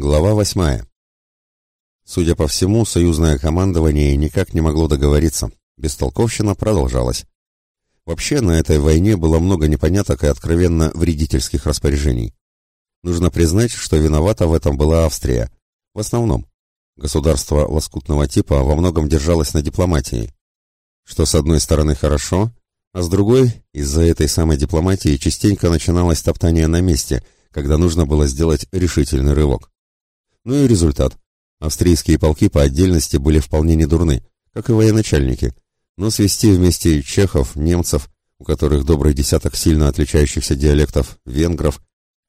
Глава восьмая. Судя по всему, союзное командование никак не могло договориться. Бестолковщина продолжалась. Вообще, на этой войне было много непоняток и откровенно вредительских распоряжений. Нужно признать, что виновата в этом была Австрия. В основном. Государство лоскутного типа во многом держалось на дипломатии. Что с одной стороны хорошо, а с другой, из-за этой самой дипломатии частенько начиналось топтание на месте, когда нужно было сделать решительный рывок. Ну и результат. Австрийские полки по отдельности были вполне недурны, как и военачальники, но свести вместе чехов, немцев, у которых добрый десяток сильно отличающихся диалектов, венгров,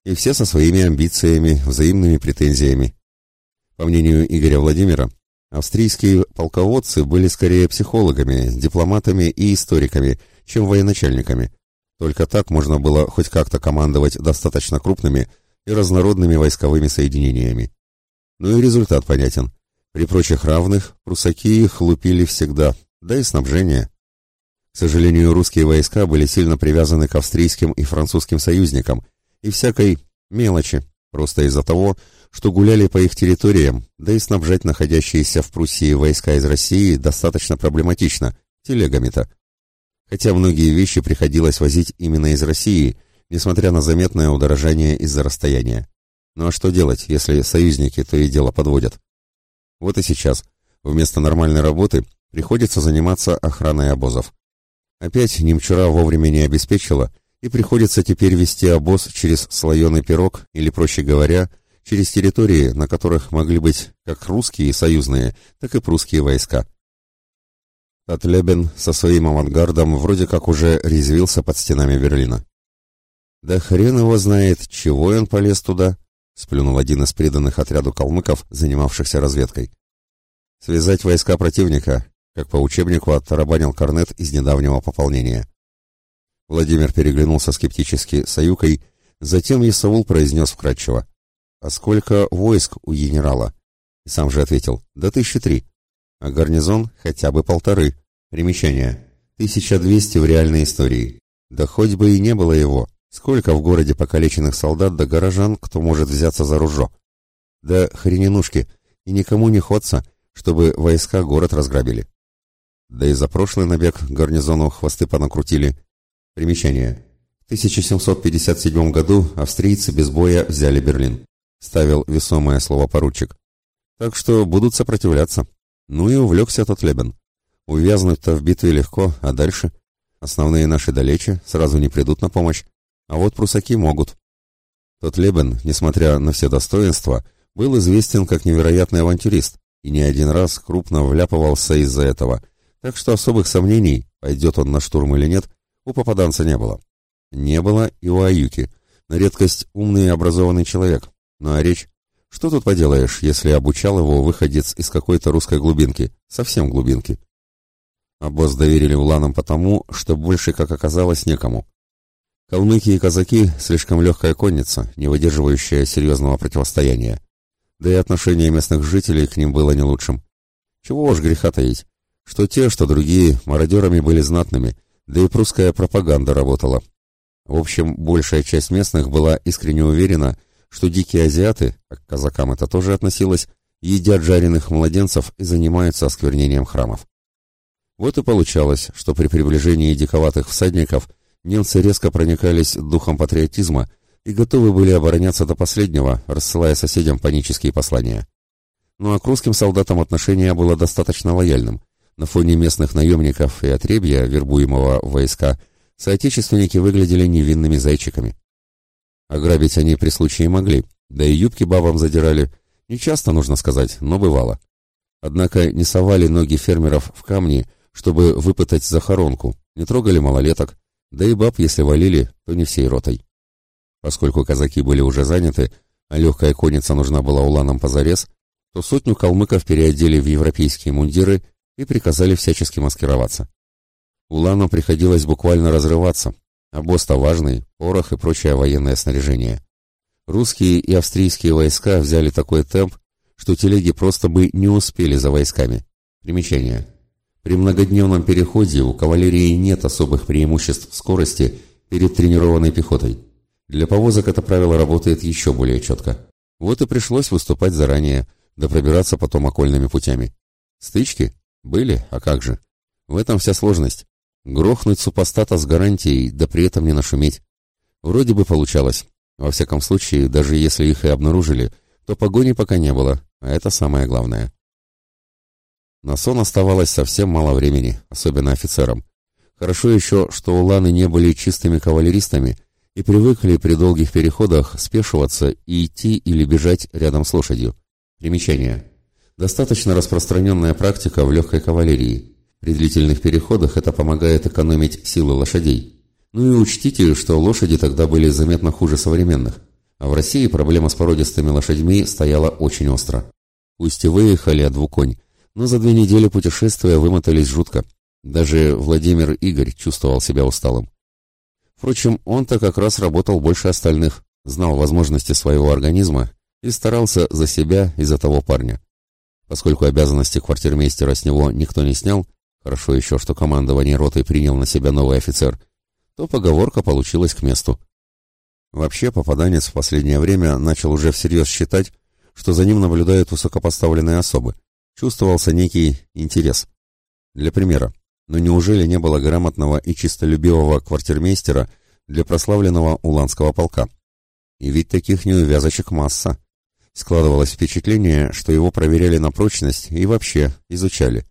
и все со своими амбициями, взаимными претензиями. По мнению Игоря Владимира, австрийские полководцы были скорее психологами, дипломатами и историками, чем военачальниками. Только так можно было хоть как-то командовать достаточно крупными и разнородными войсковыми соединениями. Ну и результат понятен. При прочих равных прусаки их лупили всегда, да и снабжение. К сожалению, русские войска были сильно привязаны к австрийским и французским союзникам и всякой мелочи, просто из-за того, что гуляли по их территориям, да и снабжать находящиеся в Пруссии войска из России достаточно проблематично, телегами-то. Хотя многие вещи приходилось возить именно из России, несмотря на заметное удорожание из-за расстояния. Ну а что делать, если союзники то и дело подводят? Вот и сейчас, вместо нормальной работы, приходится заниматься охраной обозов. Опять немчура вовремя не обеспечила, и приходится теперь вести обоз через слоеный пирог, или, проще говоря, через территории, на которых могли быть как русские союзные, так и прусские войска. Татлебен со своим авангардом вроде как уже резвился под стенами Берлина. Да хрен его знает, чего он полез туда, сплюнул один из преданных отряду калмыков, занимавшихся разведкой. Связать войска противника, как по учебнику оттарабанил Корнет из недавнего пополнения. Владимир переглянулся скептически с Аюкой, затем Исаул произнес вкратчиво. «А сколько войск у генерала?» И сам же ответил. «Да тысячи три. А гарнизон хотя бы полторы. Примечание. Тысяча двести в реальной истории. Да хоть бы и не было его, Сколько в городе покалеченных солдат да горожан, кто может взяться за ружо? Да хрененушки, и никому не ходца, чтобы войска город разграбили. Да и за прошлый набег гарнизону хвосты понакрутили. Примечание. В 1757 году австрийцы без боя взяли Берлин. Ставил весомое слово поручик. Так что будут сопротивляться. Ну и увлекся тот Лебен. Увязнуть-то в битве легко, а дальше? Основные наши далече, сразу не придут на помощь. А вот прусаки могут. Тот Лебен, несмотря на все достоинства, был известен как невероятный авантюрист и не один раз крупно вляпывался из-за этого, так что особых сомнений, пойдет он на штурм или нет, у попаданца не было. Не было и у Аюки, на редкость умный и образованный человек. Ну а речь? Что тут поделаешь, если обучал его выходец из какой-то русской глубинки, совсем глубинки? А босс доверили уланам потому, что больше, как оказалось, некому. Калмыки и казаки — слишком легкая конница, не выдерживающая серьезного противостояния. Да и отношение местных жителей к ним было не лучшим. Чего уж греха таить. Что те, что другие, мародерами были знатными, да и прусская пропаганда работала. В общем, большая часть местных была искренне уверена, что дикие азиаты, а к казакам это тоже относилось, едят жареных младенцев и занимаются осквернением храмов. Вот и получалось, что при приближении диковатых всадников – немцы резко проникались духом патриотизма и готовы были обороняться до последнего, рассылая соседям панические послания. Ну а к русским солдатам отношение было достаточно лояльным. На фоне местных наемников и отребья, вербуемого войска, соотечественники выглядели невинными зайчиками. Ограбить они при случае могли, да и юбки бабам задирали. Не часто, нужно сказать, но бывало. Однако не совали ноги фермеров в камни, чтобы выпытать захоронку, не трогали малолеток, да и баб, если валили, то не всей ротой. Поскольку казаки были уже заняты, а легкая конница нужна была уланам позарез, то сотню калмыков переодели в европейские мундиры и приказали всячески маскироваться. Уланам приходилось буквально разрываться, а босс-то важный, порох и прочее военное снаряжение. Русские и австрийские войска взяли такой темп, что телеги просто бы не успели за войсками. Примечание. При многодневном переходе у кавалерии нет особых преимуществ скорости перед тренированной пехотой. Для повозок это правило работает еще более четко. Вот и пришлось выступать заранее, да пробираться потом окольными путями. Стычки? Были, а как же? В этом вся сложность. Грохнуть супостата с гарантией, да при этом не нашуметь. Вроде бы получалось. Во всяком случае, даже если их и обнаружили, то погони пока не было, а это самое главное. На сон оставалось совсем мало времени, особенно офицерам. Хорошо еще, что уланы не были чистыми кавалеристами и привыкли при долгих переходах спешиваться и идти или бежать рядом с лошадью. Примечание. Достаточно распространенная практика в легкой кавалерии. При длительных переходах это помогает экономить силы лошадей. Ну и учтите, что лошади тогда были заметно хуже современных. А в России проблема с породистыми лошадьми стояла очень остро. Пусть и выехали от двуконь, но за две недели путешествия вымотались жутко. Даже Владимир Игорь чувствовал себя усталым. Впрочем, он-то как раз работал больше остальных, знал возможности своего организма и старался за себя и за того парня. Поскольку обязанности квартирмейстера с него никто не снял, хорошо еще, что командование ротой принял на себя новый офицер, то поговорка получилась к месту. Вообще, попаданец в последнее время начал уже всерьез считать, что за ним наблюдают высокопоставленные особы. Чувствовался некий интерес. Для примера, но неужели не было грамотного и чистолюбивого квартирмейстера для прославленного уланского полка? И ведь таких неувязочек масса. Складывалось впечатление, что его проверяли на прочность и вообще изучали.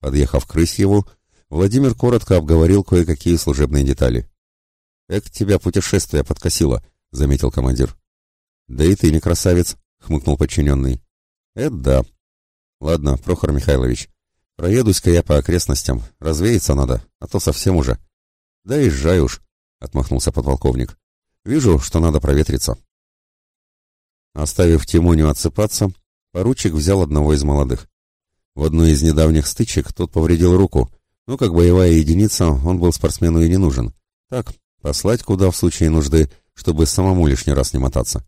Подъехав к Рысьеву, Владимир коротко обговорил кое-какие служебные детали. «Эк, тебя путешествие подкосило», — заметил командир. «Да и ты не красавец», — хмыкнул подчиненный. «Это да. Ладно, Прохор Михайлович, проедусь-ка я по окрестностям, развеяться надо, а то совсем уже». «Да езжай уж», — отмахнулся подполковник. «Вижу, что надо проветриться». Оставив Тимоню отсыпаться, поручик взял одного из молодых. В одной из недавних стычек тот повредил руку, но как боевая единица он был спортсмену и не нужен. Так, послать куда в случае нужды, чтобы самому лишний раз не мотаться.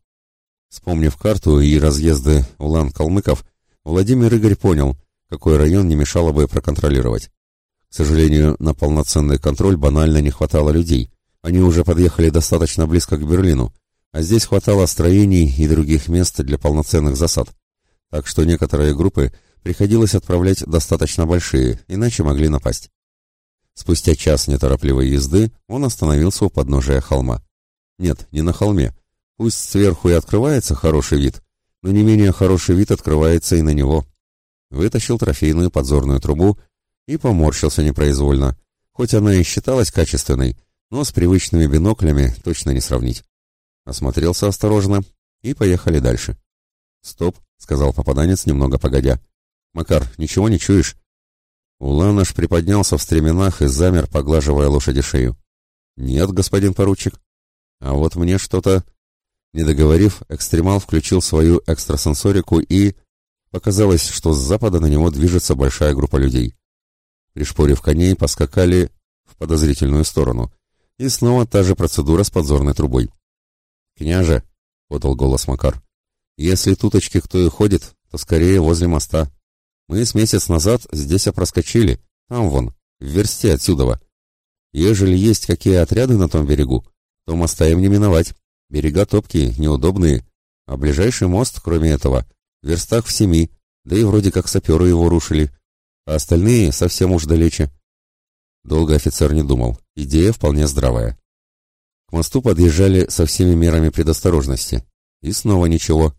Вспомнив карту и разъезды улан-калмыков, Владимир Игорь понял, какой район не мешало бы проконтролировать. К сожалению, на полноценный контроль банально не хватало людей. Они уже подъехали достаточно близко к Берлину, а здесь хватало строений и других мест для полноценных засад. Так что некоторые группы приходилось отправлять достаточно большие, иначе могли напасть. Спустя час неторопливой езды он остановился у подножия холма. Нет, не на холме. Пусть сверху и открывается хороший вид, но не менее хороший вид открывается и на него. Вытащил трофейную подзорную трубу и поморщился непроизвольно. Хоть она и считалась качественной, но с привычными биноклями точно не сравнить осмотрелся осторожно и поехали дальше. «Стоп», — сказал попаданец немного погодя. «Макар, ничего не чуешь?» Уланыш приподнялся в стременах и замер, поглаживая лошади шею. «Нет, господин поручик. А вот мне что-то...» Не договорив, экстремал включил свою экстрасенсорику и... Показалось, что с запада на него движется большая группа людей. Пришпорив коней, поскакали в подозрительную сторону. И снова та же процедура с подзорной трубой. «Княже», — подал голос Макар, — «если туточки кто и ходит, то скорее возле моста. Мы с месяц назад здесь опроскочили, там вон, в версте отсюдова. Ежели есть какие отряды на том берегу, то моста им не миновать. Берега топкие, неудобные, а ближайший мост, кроме этого, в верстах в семи, да и вроде как саперы его рушили, а остальные совсем уж далече». Долго офицер не думал, идея вполне здравая мосту подъезжали со всеми мерами предосторожности. И снова ничего.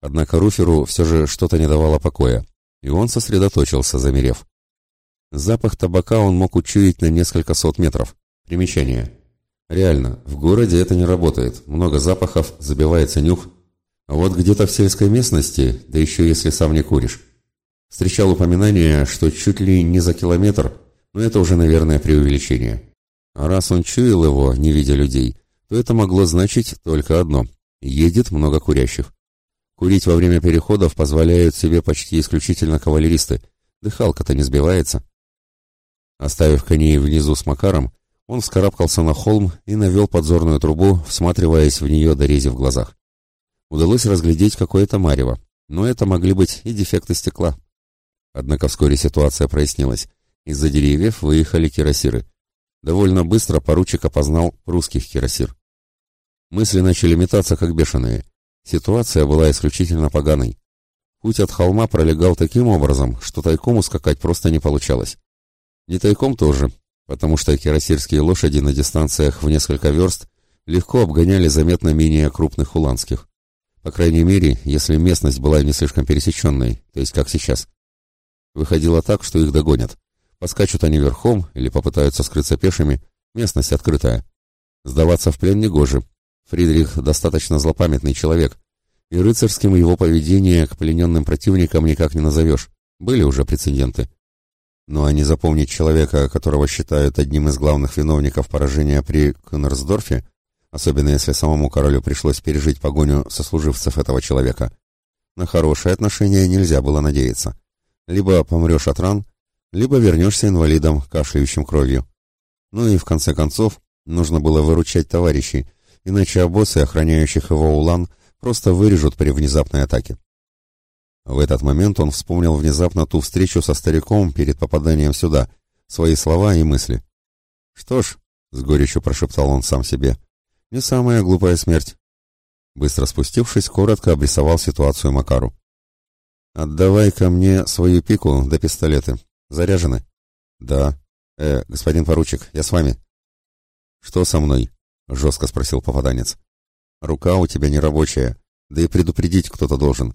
Однако Руферу все же что-то не давало покоя, и он сосредоточился, замерев. Запах табака он мог учуять на несколько сот метров. Примечание. Реально, в городе это не работает, много запахов, забивается нюх. А вот где-то в сельской местности, да еще если сам не куришь. Встречал упоминание, что чуть ли не за километр, но это уже, наверное, преувеличение. А раз он чуял его, не видя людей, то это могло значить только одно – едет много курящих. Курить во время переходов позволяют себе почти исключительно кавалеристы, дыхалка-то не сбивается. Оставив коней внизу с Макаром, он вскарабкался на холм и навел подзорную трубу, всматриваясь в нее до рези в глазах. Удалось разглядеть какое-то марево, но это могли быть и дефекты стекла. Однако вскоре ситуация прояснилась. Из-за деревьев выехали кирасиры. Довольно быстро поручик опознал русских кирасир. Мысли начали метаться, как бешеные. Ситуация была исключительно поганой. Путь от холма пролегал таким образом, что тайком ускакать просто не получалось. Не тайком тоже, потому что кирасирские лошади на дистанциях в несколько верст легко обгоняли заметно менее крупных уланских. По крайней мере, если местность была не слишком пересеченной, то есть как сейчас. Выходило так, что их догонят. Поскачут они верхом или попытаются скрыться пешими, местность открытая. Сдаваться в плен негоже. Фридрих достаточно злопамятный человек, и рыцарским его поведение к плененным противникам никак не назовешь. Были уже прецеденты. Ну а не запомнить человека, которого считают одним из главных виновников поражения при Кунерсдорфе, особенно если самому королю пришлось пережить погоню сослуживцев этого человека, на хорошее отношение нельзя было надеяться. Либо помрешь от ран, либо вернешься инвалидом, кашляющим кровью. Ну и в конце концов, нужно было выручать товарищей, иначе обосы, охраняющих его улан, просто вырежут при внезапной атаке. В этот момент он вспомнил внезапно ту встречу со стариком перед попаданием сюда, свои слова и мысли. «Что ж», — с горечью прошептал он сам себе, — «не самая глупая смерть». Быстро спустившись, коротко обрисовал ситуацию Макару. «Отдавай ко мне свою пику да пистолеты. Заряжены?» «Да. Э, господин поручик, я с вами». «Что со мной?» — жестко спросил попаданец. Рука у тебя нерабочая, да и предупредить кто-то должен.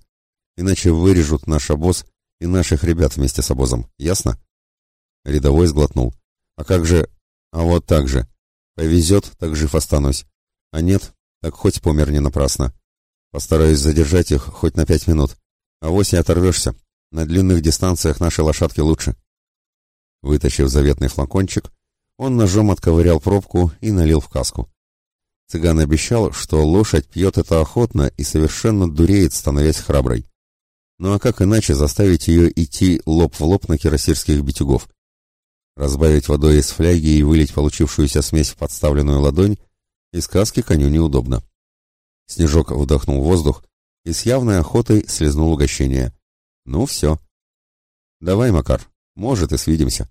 Иначе вырежут наш обоз и наших ребят вместе с обозом, ясно? Рядовой сглотнул. А как же... А вот так же. Повезет, так жив останусь. А нет, так хоть помер не напрасно. Постараюсь задержать их хоть на пять минут. А вось и оторвешься. На длинных дистанциях наши лошадки лучше. Вытащив заветный флакончик, он ножом отковырял пробку и налил в каску. Цыган обещал, что лошадь пьет это охотно и совершенно дуреет, становясь храброй. Ну а как иначе заставить ее идти лоб в лоб на кирасирских битюгов? Разбавить водой из фляги и вылить получившуюся смесь в подставленную ладонь из каски коню неудобно. Снежок вдохнул воздух и с явной охотой слезнул угощение. Ну все. Давай, Макар, может и свидимся.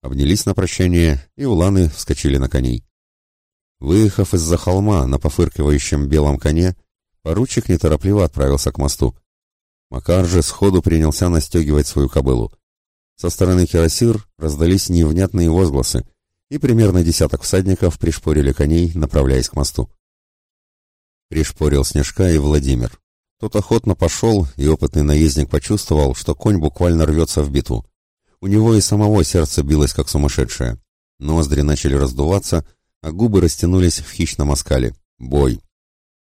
Обнялись на прощание, и уланы вскочили на коней. Выехав из-за холма на пофыркивающем белом коне, поручик неторопливо отправился к мосту. Макар же сходу принялся настегивать свою кобылу. Со стороны Кирасир раздались невнятные возгласы, и примерно десяток всадников пришпорили коней, направляясь к мосту. Пришпорил Снежка и Владимир. Тот охотно пошел, и опытный наездник почувствовал, что конь буквально рвется в битву. У него и самого сердце билось, как сумасшедшее. Ноздри начали раздуваться, а губы растянулись в хищном оскале. Бой!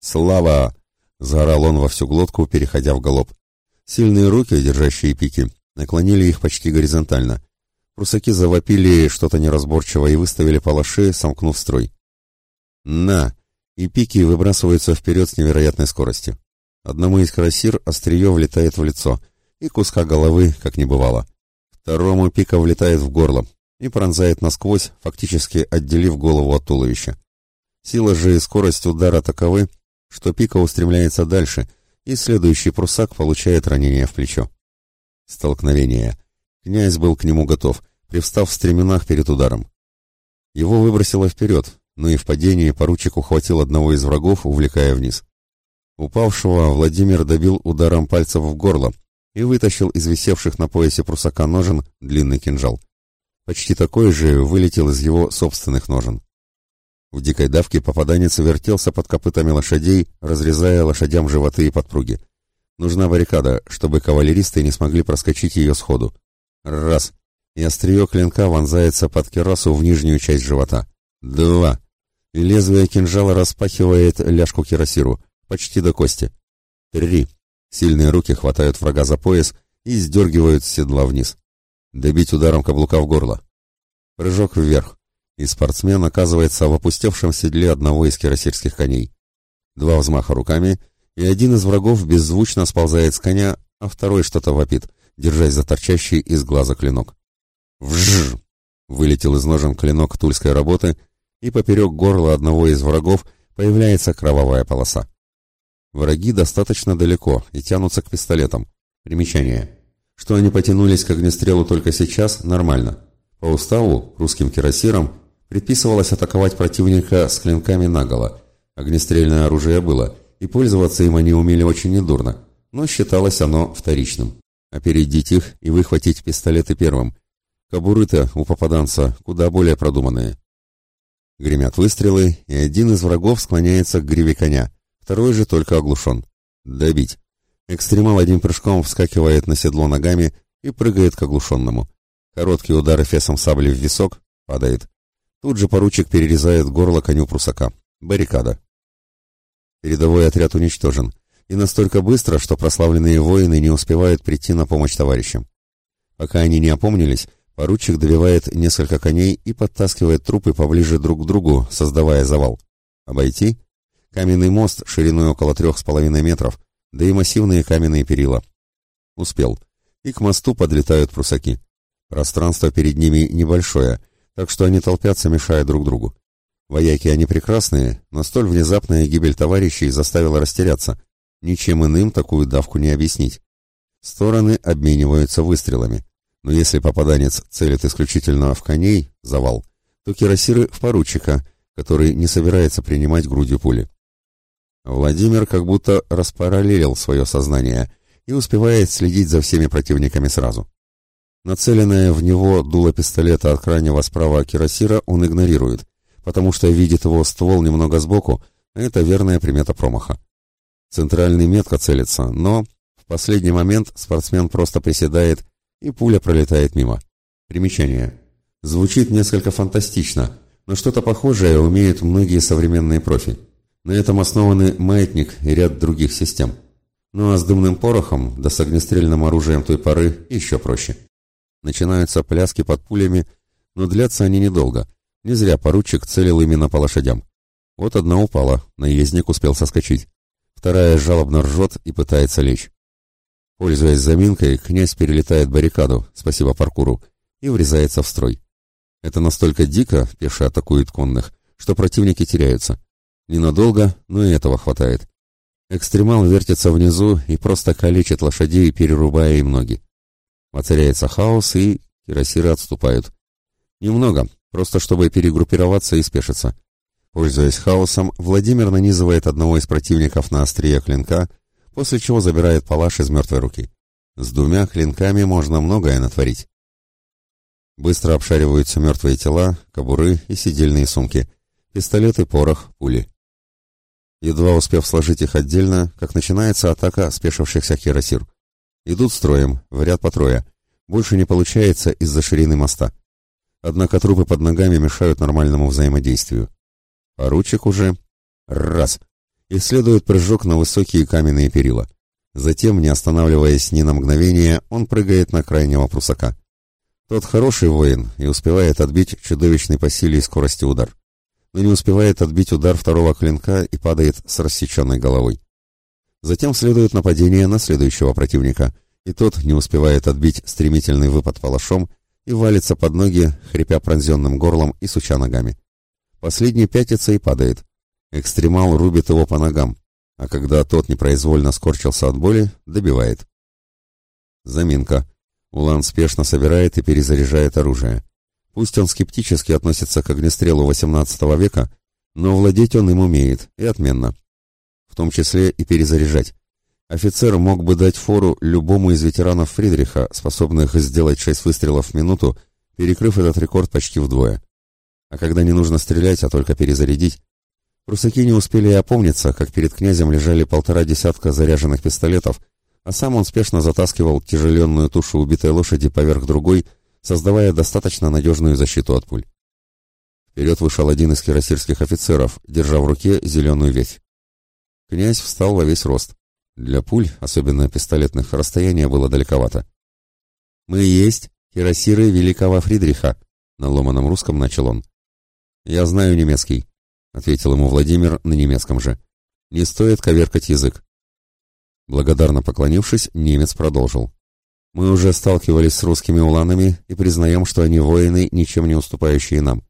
«Слава!» — заорал он во всю глотку, переходя в галоп. Сильные руки, держащие пики, наклонили их почти горизонтально. Прусаки завопили что-то неразборчивое и выставили палаши, сомкнув строй. «На!» И пики выбрасываются вперед с невероятной скоростью. Одному из красир острие влетает в лицо, и куска головы, как не бывало. Второму пика влетает в горло, и пронзает насквозь, фактически отделив голову от туловища. Сила же и скорость удара таковы, что пика устремляется дальше, и следующий прусак получает ранение в плечо. Столкновение. Князь был к нему готов, привстав в стременах перед ударом. Его выбросило вперед, но и в падении поручик ухватил одного из врагов, увлекая вниз. Упавшего Владимир добил ударом пальцев в горло и вытащил из висевших на поясе прусака ножен длинный кинжал. Почти такой же вылетел из его собственных ножен. В дикой давке попаданец вертелся под копытами лошадей, разрезая лошадям животы и подпруги. Нужна баррикада, чтобы кавалеристы не смогли проскочить ее сходу. Раз. И острие клинка вонзается под керасу в нижнюю часть живота. Два. И лезвие кинжала распахивает ляжку кирасиру, почти до кости. Три. Сильные руки хватают врага за пояс и сдергивают с седла вниз добить ударом каблука в горло. Прыжок вверх, и спортсмен оказывается в опустевшем седле одного из кирасирских коней. Два взмаха руками, и один из врагов беззвучно сползает с коня, а второй что-то вопит, держась за торчащий из глаза клинок. Вжж! Вылетел из ножен клинок тульской работы, и поперек горла одного из врагов появляется кровавая полоса. Враги достаточно далеко и тянутся к пистолетам. Примечание. Что они потянулись к огнестрелу только сейчас, нормально. По уставу, русским кирасирам, предписывалось атаковать противника с клинками наголо. Огнестрельное оружие было, и пользоваться им они умели очень недурно, но считалось оно вторичным. Опередить их и выхватить пистолеты первым. Кобуры-то у попаданца куда более продуманные. Гремят выстрелы, и один из врагов склоняется к гриве коня, второй же только оглушен. Добить. Экстремал одним прыжком вскакивает на седло ногами и прыгает к оглушенному. Короткий удар эфесом сабли в висок, падает. Тут же поручик перерезает горло коню прусака. Баррикада. Передовой отряд уничтожен. И настолько быстро, что прославленные воины не успевают прийти на помощь товарищам. Пока они не опомнились, поручик добивает несколько коней и подтаскивает трупы поближе друг к другу, создавая завал. Обойти? Каменный мост шириной около трех с половиной метров, да и массивные каменные перила. Успел. И к мосту подлетают прусаки. Пространство перед ними небольшое, так что они толпятся, мешая друг другу. Вояки они прекрасные, но столь внезапная гибель товарищей заставила растеряться. Ничем иным такую давку не объяснить. Стороны обмениваются выстрелами. Но если попаданец целит исключительно в коней, завал, то кирасиры в поручика, который не собирается принимать грудью пули. Владимир как будто распараллелил свое сознание и успевает следить за всеми противниками сразу. Нацеленное в него дуло пистолета от крайнего справа кирасира он игнорирует, потому что видит его ствол немного сбоку, а это верная примета промаха. Центральный метко целится, но в последний момент спортсмен просто приседает, и пуля пролетает мимо. Примечание. Звучит несколько фантастично, но что-то похожее умеют многие современные профи. На этом основаны маятник и ряд других систем. Ну а с дымным порохом, да с огнестрельным оружием той поры еще проще. Начинаются пляски под пулями, но длятся они недолго. Не зря поручик целил именно по лошадям. Вот одна упала, наездник успел соскочить. Вторая жалобно ржет и пытается лечь. Пользуясь заминкой, князь перелетает баррикаду, спасибо паркуру, и врезается в строй. Это настолько дико, пешие атакуют конных, что противники теряются. Ненадолго, но и этого хватает. Экстремал вертится внизу и просто калечит лошадей, перерубая им ноги. Воцаряется хаос, и кирасиры отступают. Немного, просто чтобы перегруппироваться и спешиться. Пользуясь хаосом, Владимир нанизывает одного из противников на острие клинка, после чего забирает палаш из мертвой руки. С двумя клинками можно многое натворить. Быстро обшариваются мертвые тела, кобуры и сидельные сумки, пистолеты, порох, пули. Едва успев сложить их отдельно, как начинается атака спешившихся кирасир. Идут строем, в ряд по трое. Больше не получается из-за ширины моста. Однако трупы под ногами мешают нормальному взаимодействию. Поручик уже... Раз! И следует прыжок на высокие каменные перила. Затем, не останавливаясь ни на мгновение, он прыгает на крайнего прусака. Тот хороший воин и успевает отбить чудовищный по силе и скорости удар. Но не успевает отбить удар второго клинка и падает с рассеченной головой. Затем следует нападение на следующего противника, и тот не успевает отбить стремительный выпад палашом и валится под ноги, хрипя пронзенным горлом и суча ногами. Последний пятится и падает. Экстремал рубит его по ногам, а когда тот непроизвольно скорчился от боли, добивает. Заминка. Улан спешно собирает и перезаряжает оружие. Пусть он скептически относится к огнестрелу XVIII века, но владеть он им умеет, и отменно в том числе и перезаряжать. Офицер мог бы дать фору любому из ветеранов Фридриха, способных сделать шесть выстрелов в минуту, перекрыв этот рекорд почти вдвое. А когда не нужно стрелять, а только перезарядить, прусаки не успели и опомниться, как перед князем лежали полтора десятка заряженных пистолетов, а сам он спешно затаскивал тяжеленную тушу убитой лошади поверх другой, создавая достаточно надежную защиту от пуль. Вперед вышел один из кирасирских офицеров, держа в руке зеленую ветвь. Князь встал во весь рост. Для пуль, особенно пистолетных, расстояние было далековато. «Мы есть кирасиры великого Фридриха», — на ломаном русском начал он. «Я знаю немецкий», — ответил ему Владимир на немецком же. «Не стоит коверкать язык». Благодарно поклонившись, немец продолжил. «Мы уже сталкивались с русскими уланами и признаем, что они воины, ничем не уступающие нам».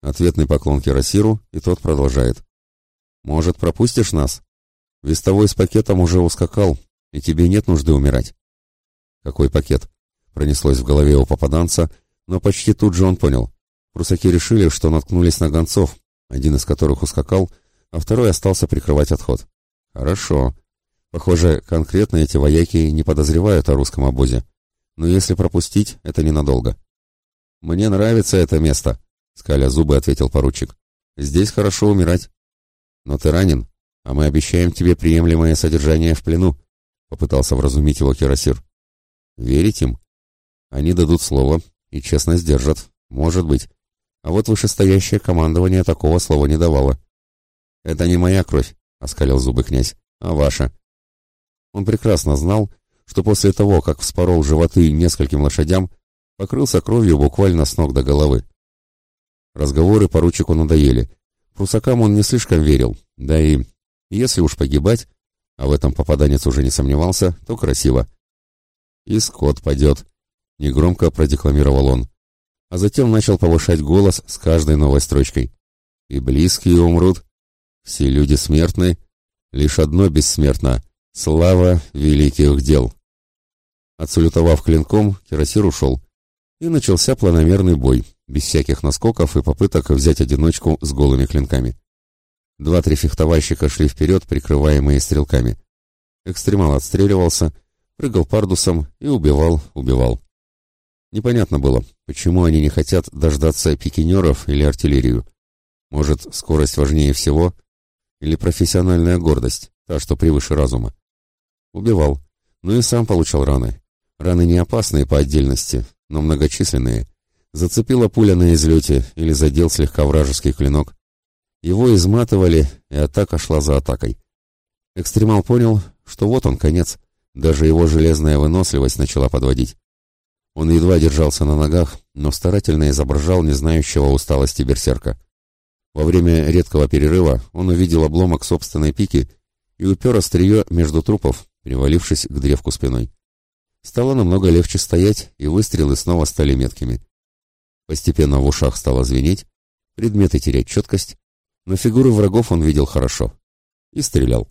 Ответный поклон Кирасиру, и тот продолжает. Может, пропустишь нас? Вестовой с пакетом уже ускакал, и тебе нет нужды умирать. Какой пакет? Пронеслось в голове у попаданца, но почти тут же он понял. Прусаки решили, что наткнулись на гонцов, один из которых ускакал, а второй остался прикрывать отход. Хорошо. Похоже, конкретно эти вояки не подозревают о русском обозе. Но если пропустить, это ненадолго. Мне нравится это место, скаля зубы, ответил поручик. Здесь хорошо умирать. Но ты ранен, а мы обещаем тебе приемлемое содержание в плену, попытался вразумить его Кирасир. Верить им? Они дадут слово и честно сдержат. Может быть. А вот вышестоящее командование такого слова не давало. «Это не моя кровь», — оскалил зубы князь, — «а ваша». Он прекрасно знал, что после того, как вспорол животы нескольким лошадям, покрылся кровью буквально с ног до головы. Разговоры поручику надоели. Прусакам он не слишком верил, да и, если уж погибать, а в этом попаданец уже не сомневался, то красиво. «И скот падет», — негромко продекламировал он а затем начал повышать голос с каждой новой строчкой. «И близкие умрут, все люди смертны, лишь одно бессмертно — слава великих дел». Отсалютовав клинком, Кирасир ушел, и начался планомерный бой, без всяких наскоков и попыток взять одиночку с голыми клинками. Два-три фехтовальщика шли вперед, прикрываемые стрелками. Экстремал отстреливался, прыгал пардусом и убивал, убивал. Непонятно было, почему они не хотят дождаться пикинеров или артиллерию. Может, скорость важнее всего? Или профессиональная гордость, та, что превыше разума? Убивал, но и сам получал раны. Раны не опасные по отдельности, но многочисленные. Зацепила пуля на излете или задел слегка вражеский клинок. Его изматывали, и атака шла за атакой. Экстремал понял, что вот он конец. Даже его железная выносливость начала подводить. Он едва держался на ногах, но старательно изображал не знающего усталости берсерка. Во время редкого перерыва он увидел обломок собственной пики и упер острие между трупов, привалившись к древку спиной. Стало намного легче стоять, и выстрелы снова стали меткими. Постепенно в ушах стало звенеть, предметы терять четкость, но фигуры врагов он видел хорошо. И стрелял.